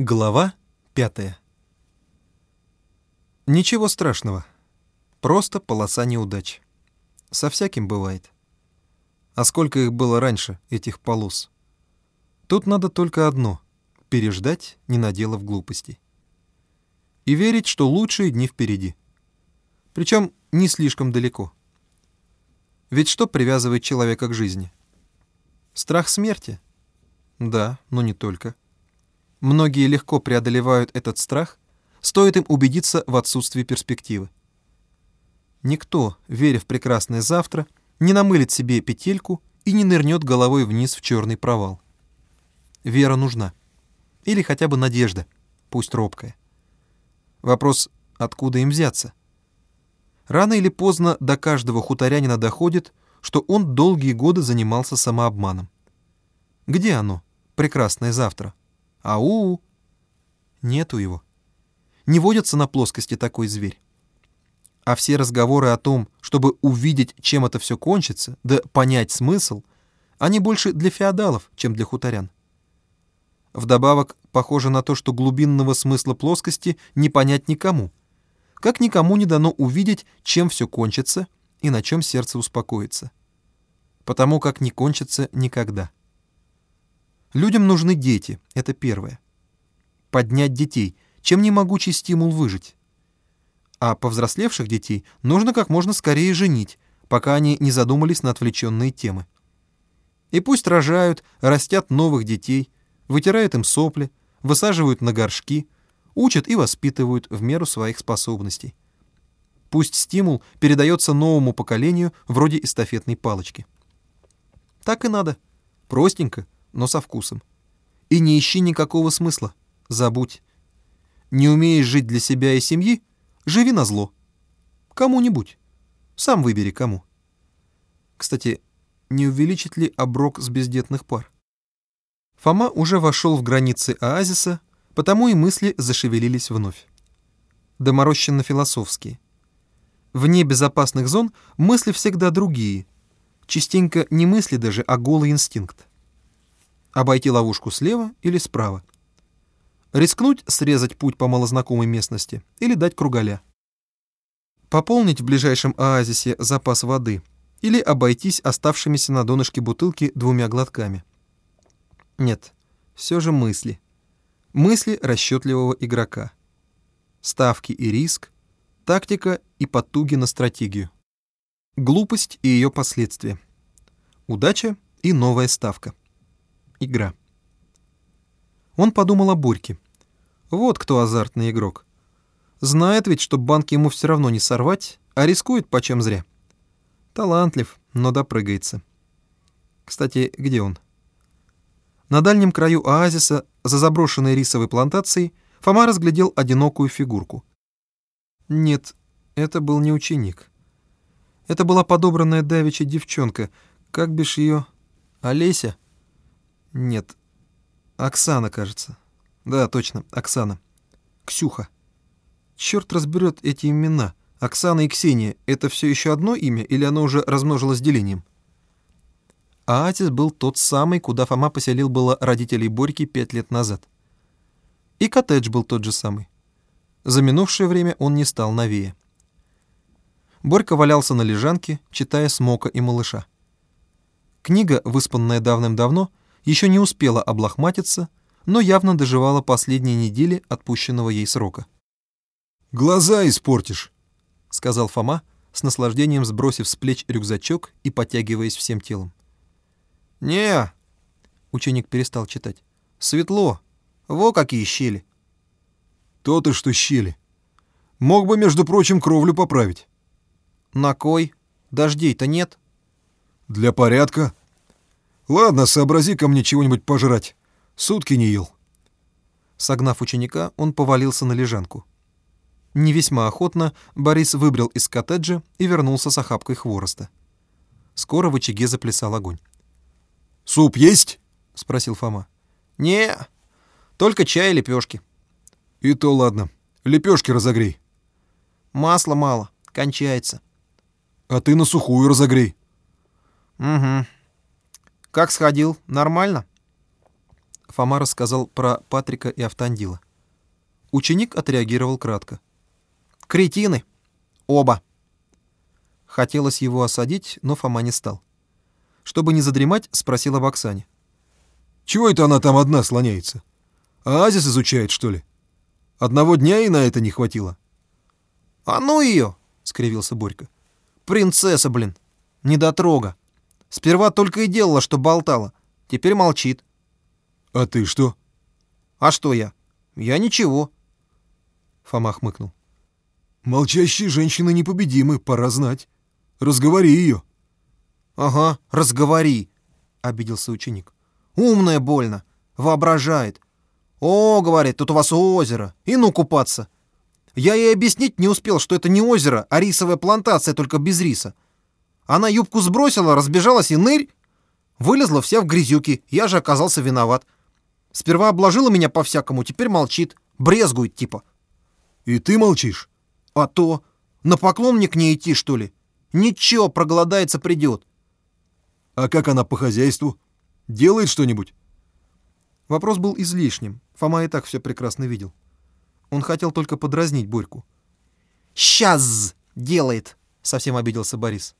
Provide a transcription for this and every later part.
Глава пятая. Ничего страшного. Просто полоса неудач. Со всяким бывает. А сколько их было раньше, этих полос? Тут надо только одно — переждать, не наделав глупостей. И верить, что лучшие дни впереди. Причем не слишком далеко. Ведь что привязывает человека к жизни? Страх смерти? Да, но не только. Многие легко преодолевают этот страх, стоит им убедиться в отсутствии перспективы. Никто, веря в прекрасное завтра, не намылит себе петельку и не нырнет головой вниз в черный провал. Вера нужна. Или хотя бы надежда, пусть робкая. Вопрос, откуда им взяться? Рано или поздно до каждого хуторянина доходит, что он долгие годы занимался самообманом. Где оно, прекрасное завтра? Ау! Нету его. Не водится на плоскости такой зверь. А все разговоры о том, чтобы увидеть, чем это все кончится, да понять смысл, они больше для феодалов, чем для хуторян. Вдобавок, похоже на то, что глубинного смысла плоскости не понять никому. Как никому не дано увидеть, чем все кончится и на чем сердце успокоится. Потому как не кончится никогда. Людям нужны дети, это первое. Поднять детей, чем не могучий стимул выжить. А повзрослевших детей нужно как можно скорее женить, пока они не задумались на отвлеченные темы. И пусть рожают, растят новых детей, вытирают им сопли, высаживают на горшки, учат и воспитывают в меру своих способностей. Пусть стимул передается новому поколению вроде эстафетной палочки. Так и надо. Простенько, но со вкусом. И не ищи никакого смысла. Забудь. Не умеешь жить для себя и семьи? Живи на зло. Кому-нибудь. Сам выбери, кому. Кстати, не увеличит ли оброк с бездетных пар? Фома уже вошел в границы оазиса, потому и мысли зашевелились вновь. Доморощенно-философские. Вне безопасных зон мысли всегда другие. Частенько не мысли даже, а голый инстинкт. Обойти ловушку слева или справа. Рискнуть срезать путь по малознакомой местности или дать кругаля. Пополнить в ближайшем оазисе запас воды или обойтись оставшимися на донышке бутылки двумя глотками. Нет, все же мысли. Мысли расчетливого игрока. Ставки и риск, тактика и потуги на стратегию. Глупость и ее последствия. Удача и новая ставка игра. Он подумал о Борьке. Вот кто азартный игрок. Знает ведь, что банк ему все равно не сорвать, а рискует почем зря. Талантлив, но допрыгается. Кстати, где он? На дальнем краю оазиса, за заброшенной рисовой плантацией, Фома разглядел одинокую фигурку. Нет, это был не ученик. Это была подобранная давеча девчонка. Как бишь ее? Олеся? Нет. Оксана, кажется. Да, точно, Оксана. Ксюха. Черт разберет эти имена. Оксана и Ксения — это все еще одно имя, или оно уже размножилось делением? А Атис был тот самый, куда Фома поселил было родителей Борьки пять лет назад. И коттедж был тот же самый. За минувшее время он не стал новее. Борька валялся на лежанке, читая «Смока и малыша». Книга, выспанная давным-давно, еще не успела облахматиться, но явно доживала последние недели отпущенного ей срока. «Глаза испортишь», — сказал Фома, с наслаждением сбросив с плеч рюкзачок и потягиваясь всем телом. «Не», — ученик перестал читать, — «светло. Во какие щели». «То-то, что щели. Мог бы, между прочим, кровлю поправить». «На кой? Дождей-то нет». «Для порядка», «Ладно, сообрази ко мне чего-нибудь пожрать. Сутки не ел». Согнав ученика, он повалился на лежанку. Не весьма охотно Борис выбрал из коттеджа и вернулся с охапкой хвороста. Скоро в очаге заплясал огонь. «Суп есть?» — спросил Фома. «Не, только чай и лепешки». «И то ладно. Лепешки разогрей». «Масла мало, кончается». «А ты на сухую разогрей». «Угу». Как сходил? Нормально? Фома рассказал про Патрика и Автандила. Ученик отреагировал кратко. «Кретины! Оба!» Хотелось его осадить, но Фома не стал. Чтобы не задремать, спросил об Оксане. «Чего это она там одна слоняется? Оазис изучает, что ли? Одного дня и на это не хватило». «А ну ее!» — скривился Борька. «Принцесса, блин! Недотрога! Сперва только и делала, что болтала. Теперь молчит». «А ты что?» «А что я? Я ничего». Фома хмыкнул. «Молчащие женщины непобедимы, пора знать. Разговори ее». «Ага, разговори», — обиделся ученик. «Умная больно, воображает. О, — говорит, — тут у вас озеро, и ну купаться». Я ей объяснить не успел, что это не озеро, а рисовая плантация, только без риса. Она юбку сбросила, разбежалась и нырь. Вылезла вся в грязюки, я же оказался виноват. Сперва обложила меня по-всякому, теперь молчит, брезгует типа. И ты молчишь? А то. На поклон мне к ней идти, что ли? Ничего, проголодается, придет. А как она по хозяйству? Делает что-нибудь? Вопрос был излишним. Фома и так все прекрасно видел. Он хотел только подразнить Борьку. «Сейчас делает!» — совсем обиделся Борис.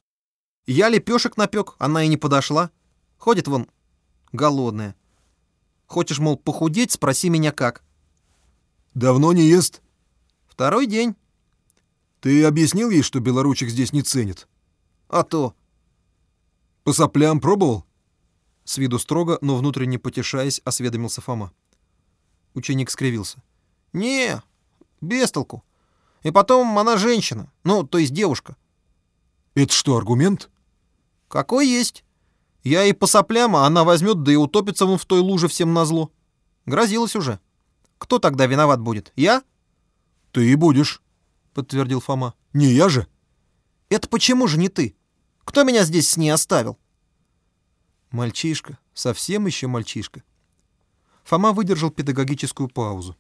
«Я лепешек напек, она и не подошла. Ходит вон голодная. Хочешь, мол, похудеть, спроси меня как». «Давно не ест?» Второй день. Ты объяснил ей, что белоручек здесь не ценит? А то. По соплям пробовал? С виду строго, но внутренне потешаясь, осведомился Фома. Ученик скривился. Не, без толку. И потом она женщина, ну, то есть девушка. Это что, аргумент? Какой есть. Я и по соплям, а она возьмет, да и утопится вон в той луже всем назло. Грозилась уже. Кто тогда виноват будет? Я? «Ты и будешь», — подтвердил Фома. «Не я же». «Это почему же не ты? Кто меня здесь с ней оставил?» Мальчишка, совсем еще мальчишка. Фома выдержал педагогическую паузу.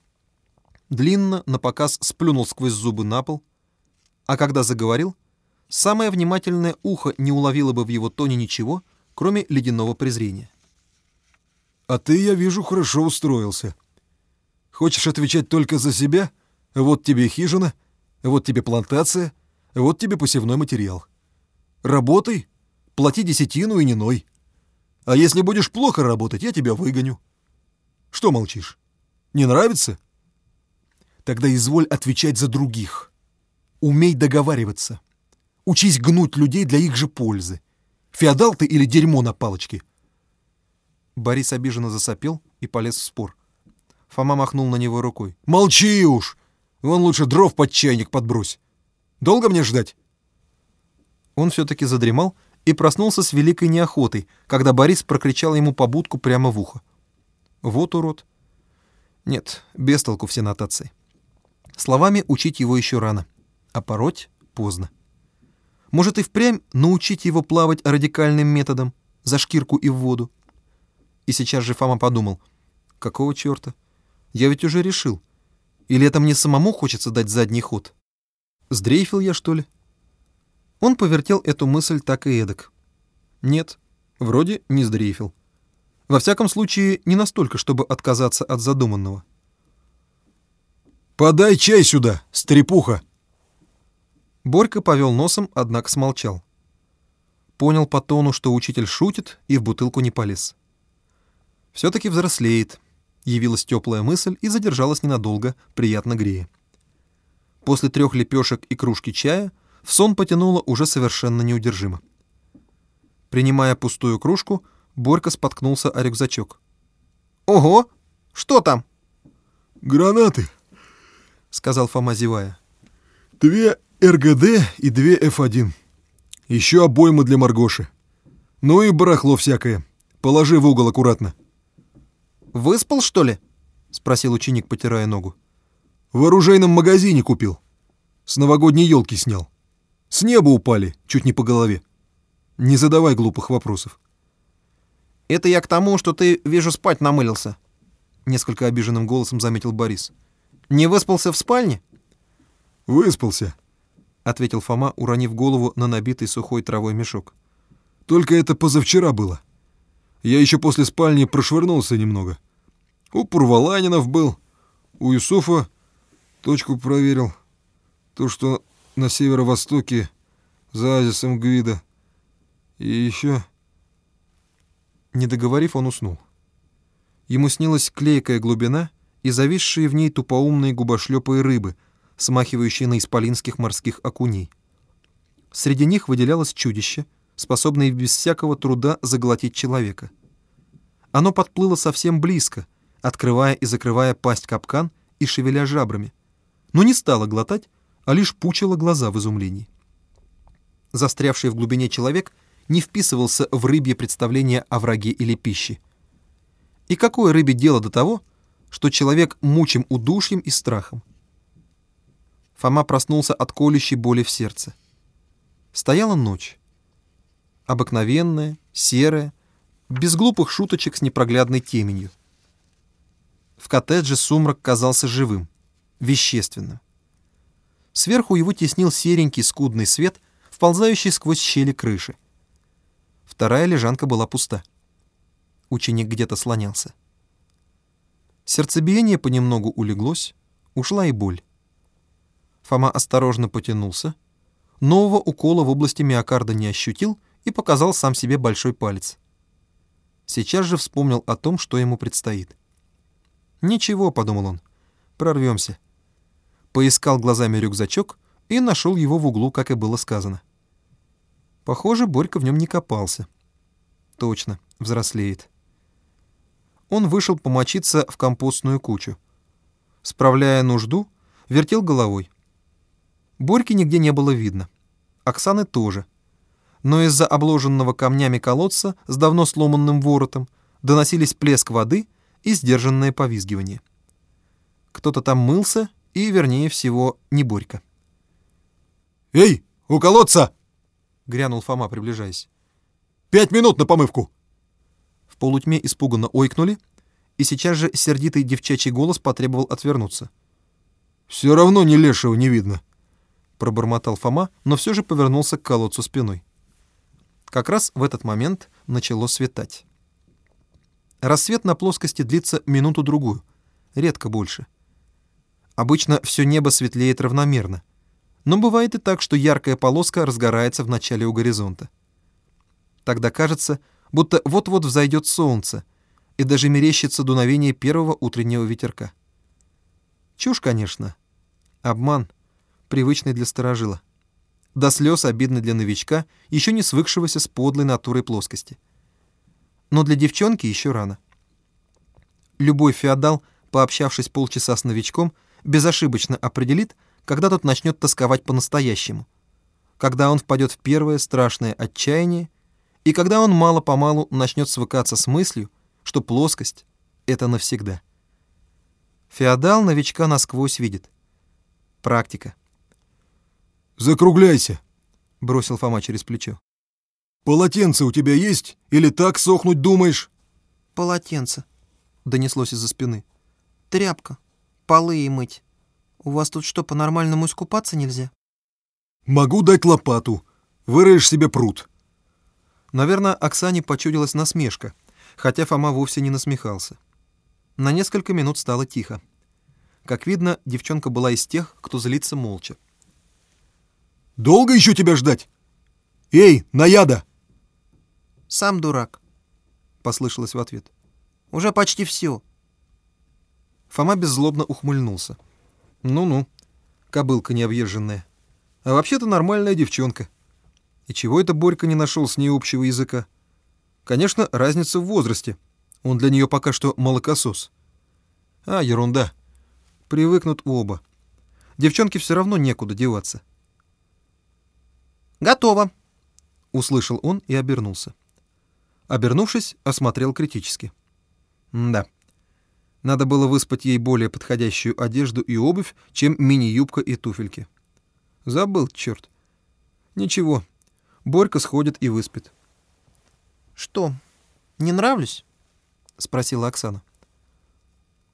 Длинно, напоказ сплюнул сквозь зубы на пол, а когда заговорил, самое внимательное ухо не уловило бы в его тоне ничего, кроме ледяного презрения. «А ты, я вижу, хорошо устроился. Хочешь отвечать только за себя?» Вот тебе хижина, вот тебе плантация, вот тебе посевной материал. Работай, плати десятину и не ной. А если будешь плохо работать, я тебя выгоню. Что молчишь? Не нравится? Тогда изволь отвечать за других. Умей договариваться. Учись гнуть людей для их же пользы. Феодал ты или дерьмо на палочке? Борис обиженно засопел и полез в спор. Фома махнул на него рукой. «Молчи уж! Вон лучше дров под чайник подбрось. Долго мне ждать?» Он все-таки задремал и проснулся с великой неохотой, когда Борис прокричал ему побудку прямо в ухо. «Вот урод!» Нет, без толку все нотации. Словами учить его еще рано, а пороть поздно. Может и впрямь научить его плавать радикальным методом, за шкирку и в воду. И сейчас же Фома подумал, какого черта? Я ведь уже решил, или это мне самому хочется дать задний ход? Сдрейфил я, что ли? Он повертел эту мысль так и эдак. Нет, вроде не сдрейфил. Во всяком случае, не настолько, чтобы отказаться от задуманного. «Подай чай сюда, стрепуха!» Борька повел носом, однако смолчал. Понял по тону, что учитель шутит, и в бутылку не полез. Все-таки взрослеет — Явилась теплая мысль и задержалась ненадолго, приятно грея. После трех лепешек и кружки чая в сон потянуло уже совершенно неудержимо. Принимая пустую кружку, Борька споткнулся о рюкзачок. «Ого! Что там?» «Гранаты», — сказал Фома, зевая. «Две РГД и две F1. Еще обоймы для Маргоши. Ну и барахло всякое. Положи в угол аккуратно». Выспал, что ли?» — спросил ученик, потирая ногу. «В оружейном магазине купил. С новогодней елки снял. С неба упали, чуть не по голове. Не задавай глупых вопросов». «Это я к тому, что ты, вижу, спать намылился», — несколько обиженным голосом заметил Борис. «Не выспался в спальне?» «Выспался», — ответил Фома, уронив голову на набитый сухой травой мешок. «Только это позавчера было. Я еще после спальни прошвырнулся немного. У Пурваланинов был. У Юсуфа точку проверил. То, что на северо-востоке за оазисом Гвида. И еще... Не договорив, он уснул. Ему снилась клейкая глубина и зависшие в ней тупоумные губошлепые рыбы, смахивающие на исполинских морских окуней. Среди них выделялось чудище, способное без всякого труда заглотить человека. Оно подплыло совсем близко, открывая и закрывая пасть капкан и шевеля жабрами, но не стало глотать, а лишь пучило глаза в изумлении. Застрявший в глубине человек не вписывался в рыбье представление о враге или пище. И какое рыбе дело до того, что человек мучим удушьем и страхом? Фома проснулся от колющей боли в сердце. Стояла ночь. Обыкновенная, серая, без глупых шуточек с непроглядной теменью. В коттедже сумрак казался живым, вещественным. Сверху его теснил серенький скудный свет, вползающий сквозь щели крыши. Вторая лежанка была пуста. Ученик где-то слонялся. Сердцебиение понемногу улеглось, ушла и боль. Фома осторожно потянулся, нового укола в области миокарда не ощутил и показал сам себе большой палец. Сейчас же вспомнил о том, что ему предстоит. «Ничего», — подумал он, — «прорвемся». Поискал глазами рюкзачок и нашел его в углу, как и было сказано. Похоже, Борька в нем не копался. Точно, взрослеет. Он вышел помочиться в компостную кучу. Справляя нужду, вертел головой. Борьки нигде не было видно. Оксаны тоже. Но из-за обложенного камнями колодца с давно сломанным воротом доносились плеск воды и сдержанное повизгивание. Кто-то там мылся, и, вернее всего, не Борька. «Эй, у колодца!» — грянул Фома, приближаясь. «Пять минут на помывку!» В полутьме испуганно ойкнули, и сейчас же сердитый девчачий голос потребовал отвернуться. «Все равно ни лешего не видно», пробормотал Фома, но все же повернулся к колодцу спиной. Как раз в этот момент начало светать. Рассвет на плоскости длится минуту-другую, редко больше. Обычно все небо светлеет равномерно, но бывает и так, что яркая полоска разгорается в начале у горизонта. Тогда кажется, будто вот-вот взойдет солнце, и даже мерещится дуновение первого утреннего ветерка. Чушь, конечно. Обман — привычный для старожила. До слез обидный для новичка, еще не свыкшегося с подлой натурой плоскости. Но для девчонки еще рано. Любой феодал, пообщавшись полчаса с новичком, безошибочно определит, когда тот начнет тосковать по-настоящему, когда он впадет в первое страшное отчаяние, и когда он мало-помалу начнет свыкаться с мыслью, что плоскость — это навсегда. Феодал новичка насквозь видит. Практика. «Закругляйся», — бросил Фома через плечо. «Полотенце у тебя есть? Или так сохнуть думаешь?» «Полотенце», — донеслось из-за спины. «Тряпка. Полы и мыть. У вас тут что, по-нормальному искупаться нельзя?» «Могу дать лопату. Выроешь себе пруд». Наверное, Оксане почудилась насмешка, хотя Фома вовсе не насмехался. На несколько минут стало тихо. Как видно, девчонка была из тех, кто злится молча. Долго еще тебя ждать? Эй, наяда!» «Сам дурак», — послышалось в ответ. «Уже почти все». Фома беззлобно ухмыльнулся. «Ну-ну, кобылка необъезженная. А вообще-то нормальная девчонка. И чего это Борька не нашел с ней общего языка? Конечно, разница в возрасте. Он для нее пока что молокосос. А, ерунда. Привыкнут оба. Девчонке все равно некуда деваться. «Готово», — услышал он и обернулся. Обернувшись, осмотрел критически. да, надо было выспать ей более подходящую одежду и обувь, чем мини-юбка и туфельки. Забыл, черт. Ничего, Борька сходит и выспит. «Что, не нравлюсь?» — спросила Оксана.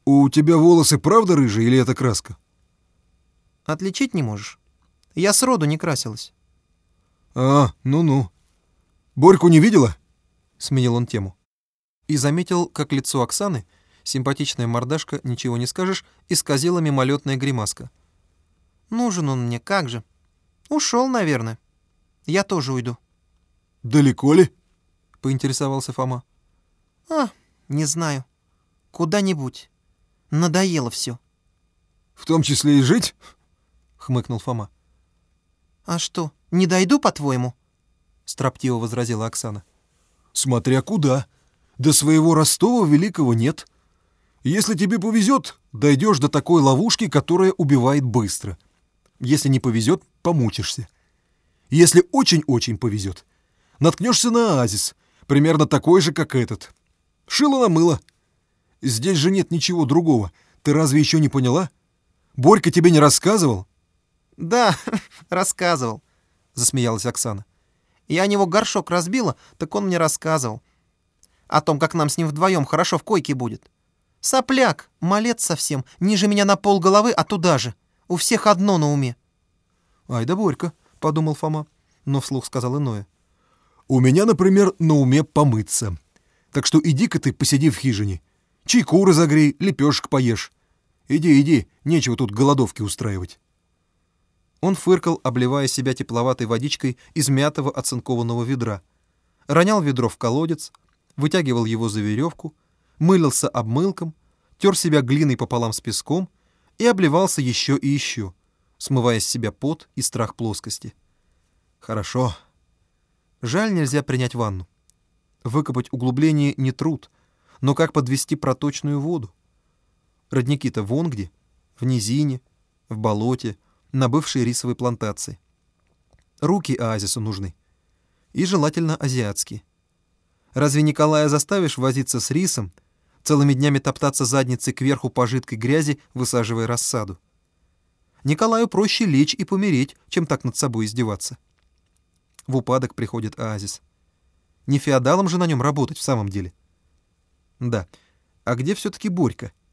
«У тебя волосы правда рыжие или это краска?» «Отличить не можешь. Я сроду не красилась». «А, ну-ну. Борьку не видела?» — сменил он тему. И заметил, как лицо Оксаны Симпатичная мордашка, ничего не скажешь, исказила мимолетная гримаска. «Нужен он мне, как же. Ушел, наверное. Я тоже уйду». «Далеко ли?» — поинтересовался Фома. «А, не знаю. Куда-нибудь. Надоело все. «В том числе и жить?» — хмыкнул Фома. «А что, не дойду, по-твоему?» — строптиво возразила Оксана. «Смотря куда. До своего Ростова великого нет. Если тебе повезет, дойдешь до такой ловушки, которая убивает быстро. Если не повезет, помучишься. Если очень-очень повезет, наткнешься на оазис, примерно такой же, как этот. Шило на мыло. Здесь же нет ничего другого. Ты разве еще не поняла? Борька тебе не рассказывал?» «Да, рассказывал», — засмеялась Оксана. «Я о него горшок разбила, так он мне рассказывал. О том, как нам с ним вдвоем хорошо в койке будет. Сопляк, малец совсем, ниже меня на пол головы, а туда же. У всех одно на уме». «Ай да Борька», — подумал Фома, но вслух сказал иное. «У меня, например, на уме помыться. Так что иди-ка ты посиди в хижине. Чайку разогрей, лепешек поешь. Иди, иди, нечего тут голодовки устраивать». Он фыркал, обливая себя тепловатой водичкой из мятого оцинкованного ведра. Ронял ведро в колодец, вытягивал его за веревку, мылился обмылком, тер себя глиной пополам с песком и обливался еще и еще, смывая с себя пот и страх плоскости. Хорошо. Жаль, нельзя принять ванну. Выкопать углубление не труд, но как подвести проточную воду? Родники-то вон где, в низине, в болоте, на бывшей рисовой плантации. Руки оазису нужны. И желательно азиатские. Разве Николая заставишь возиться с рисом, целыми днями топтаться задницей кверху по жидкой грязи, высаживая рассаду? Николаю проще лечь и помереть, чем так над собой издеваться. В упадок приходит оазис. Не феодалом же на нем работать в самом деле. Да, а где все-таки Борька? —